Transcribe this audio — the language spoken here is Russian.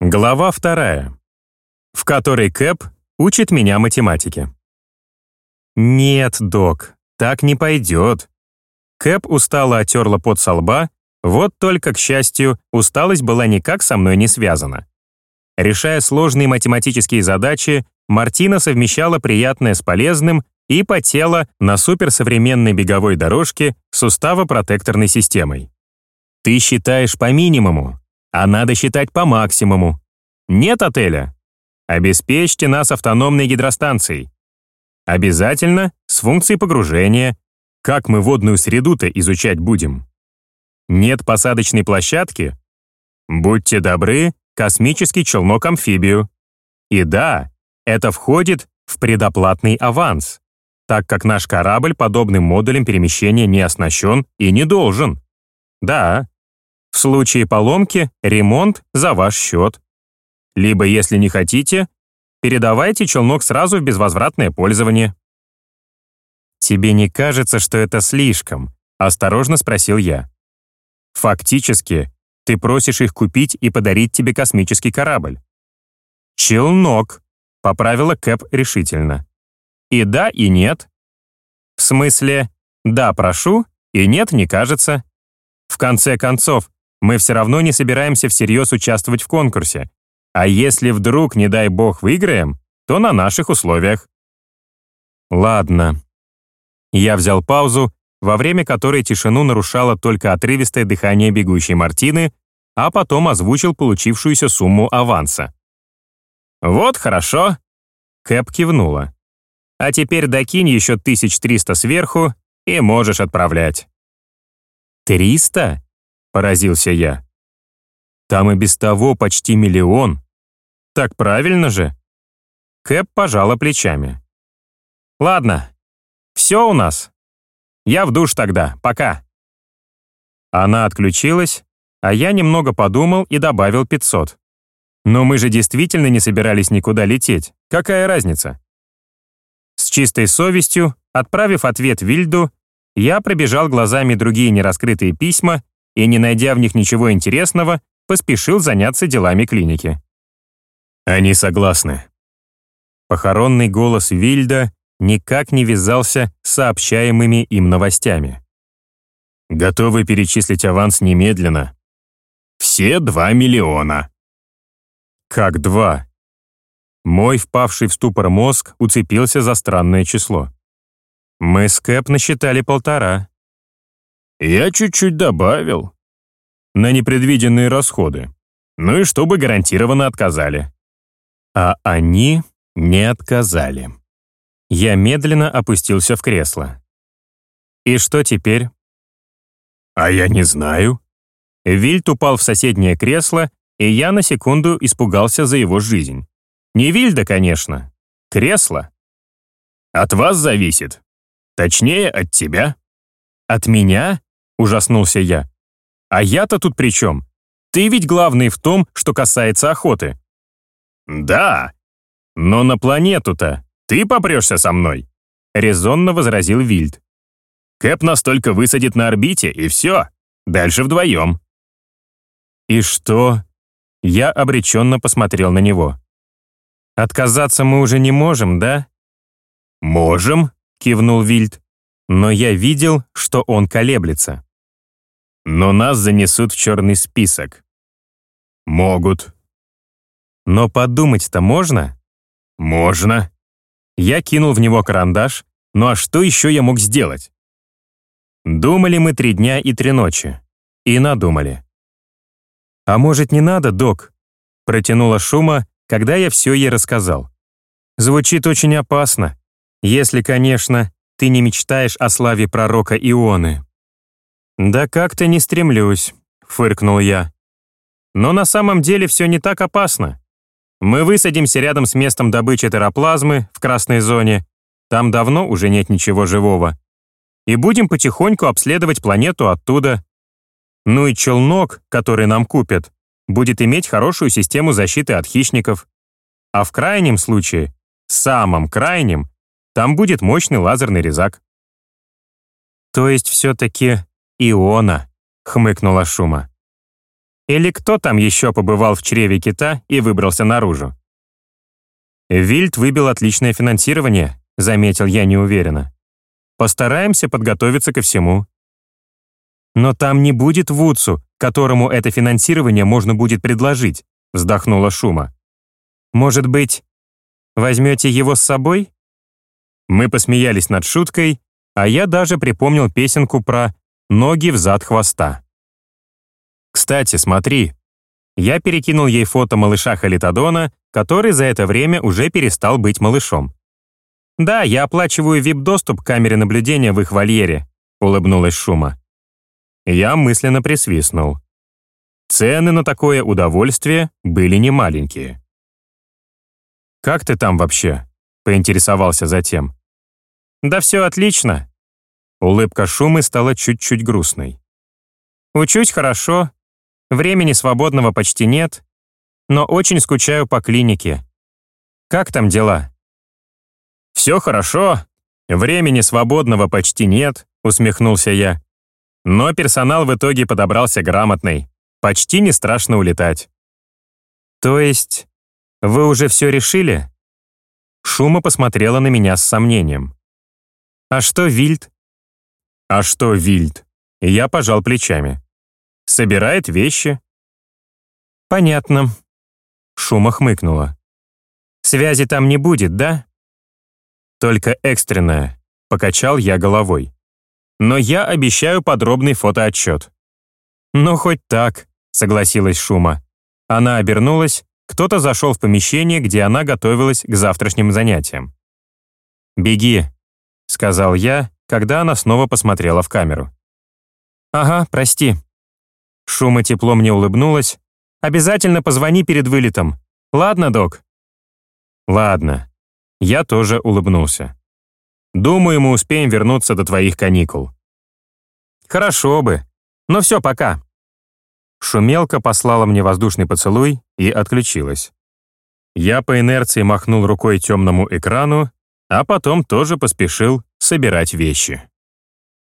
Глава вторая, в которой Кэп учит меня математике. «Нет, док, так не пойдет». Кэп устало отерла пот со лба, вот только, к счастью, усталость была никак со мной не связана. Решая сложные математические задачи, Мартина совмещала приятное с полезным и потела на суперсовременной беговой дорожке с уставопротекторной системой. Ты считаешь по минимуму, а надо считать по максимуму. Нет отеля? Обеспечьте нас автономной гидростанцией. Обязательно с функцией погружения. Как мы водную среду-то изучать будем? Нет посадочной площадки? Будьте добры, космический челнок-амфибию. И да, это входит в предоплатный аванс, так как наш корабль подобным модулем перемещения не оснащен и не должен. Да, в случае поломки ремонт за ваш счет. Либо, если не хотите, передавайте челнок сразу в безвозвратное пользование. «Тебе не кажется, что это слишком?» — осторожно спросил я. «Фактически, ты просишь их купить и подарить тебе космический корабль». «Челнок», — поправила Кэп решительно. «И да, и нет». «В смысле, да, прошу, и нет, не кажется». В конце концов, мы все равно не собираемся всерьез участвовать в конкурсе. А если вдруг, не дай бог, выиграем, то на наших условиях. Ладно. Я взял паузу, во время которой тишину нарушало только отрывистое дыхание бегущей Мартины, а потом озвучил получившуюся сумму аванса. «Вот хорошо», — Кэп кивнула. «А теперь докинь еще 1300 сверху и можешь отправлять». «Триста?» Поразился я. Там и без того почти миллион. Так правильно же? Кэп пожала плечами. Ладно, все у нас. Я в душ тогда, пока. Она отключилась, а я немного подумал и добавил 500. Но мы же действительно не собирались никуда лететь. Какая разница? С чистой совестью, отправив ответ Вильду, я пробежал глазами другие нераскрытые письма и, не найдя в них ничего интересного, поспешил заняться делами клиники. Они согласны. Похоронный голос Вильда никак не вязался с сообщаемыми им новостями. Готовы перечислить аванс немедленно. Все два миллиона. Как два? Мой впавший в ступор мозг уцепился за странное число. Мы с Кэп насчитали полтора. Я чуть-чуть добавил. На непредвиденные расходы. Ну и чтобы гарантированно отказали. А они не отказали. Я медленно опустился в кресло. И что теперь? А я не знаю. Вильт упал в соседнее кресло, и я на секунду испугался за его жизнь. Не Вильда, конечно. Кресло. От вас зависит. Точнее, от тебя. От меня? Ужаснулся я. «А я-то тут при чем? Ты ведь главный в том, что касается охоты». «Да, но на планету-то ты попрешься со мной», резонно возразил Вильд. «Кэп настолько высадит на орбите, и все. Дальше вдвоем». «И что?» Я обреченно посмотрел на него. «Отказаться мы уже не можем, да?» «Можем», — кивнул Вильд. Но я видел, что он колеблется но нас занесут в черный список. Могут. Но подумать-то можно? Можно. Я кинул в него карандаш, ну а что еще я мог сделать? Думали мы три дня и три ночи. И надумали. «А может, не надо, док?» Протянула Шума, когда я все ей рассказал. Звучит очень опасно, если, конечно, ты не мечтаешь о славе пророка Ионы. «Да как-то не стремлюсь», — фыркнул я. «Но на самом деле все не так опасно. Мы высадимся рядом с местом добычи тераплазмы в красной зоне, там давно уже нет ничего живого, и будем потихоньку обследовать планету оттуда. Ну и челнок, который нам купят, будет иметь хорошую систему защиты от хищников. А в крайнем случае, самом крайнем, там будет мощный лазерный резак. То есть все-таки «Иона», — хмыкнула Шума. Или кто там еще побывал в чреве кита и выбрался наружу? «Вильд выбил отличное финансирование», — заметил я неуверенно. «Постараемся подготовиться ко всему». «Но там не будет Вудсу, которому это финансирование можно будет предложить», — вздохнула Шума. «Может быть, возьмете его с собой?» Мы посмеялись над шуткой, а я даже припомнил песенку про «ноги взад хвоста». «Кстати, смотри». Я перекинул ей фото малыша Халитодона, который за это время уже перестал быть малышом. «Да, я оплачиваю VIP-доступ к камере наблюдения в их вольере», — улыбнулась Шума. Я мысленно присвистнул. Цены на такое удовольствие были немаленькие. «Как ты там вообще?» — поинтересовался затем. «Да все отлично». Улыбка Шумы стала чуть-чуть грустной. «Учусь хорошо, времени свободного почти нет, но очень скучаю по клинике. Как там дела?» «Все хорошо, времени свободного почти нет», усмехнулся я. Но персонал в итоге подобрался грамотный. Почти не страшно улетать. «То есть вы уже все решили?» Шума посмотрела на меня с сомнением. «А что Вильд?» «А что Вильд?» Я пожал плечами. «Собирает вещи». «Понятно». Шума хмыкнула. «Связи там не будет, да?» «Только экстренная», — покачал я головой. «Но я обещаю подробный фотоотчет». «Ну, хоть так», — согласилась Шума. Она обернулась, кто-то зашел в помещение, где она готовилась к завтрашним занятиям. «Беги», — сказал я, когда она снова посмотрела в камеру. «Ага, прости». Шума тепло мне улыбнулась. «Обязательно позвони перед вылетом. Ладно, док?» «Ладно». Я тоже улыбнулся. «Думаю, мы успеем вернуться до твоих каникул». «Хорошо бы. Но все, пока». Шумелка послала мне воздушный поцелуй и отключилась. Я по инерции махнул рукой темному экрану, а потом тоже поспешил собирать вещи.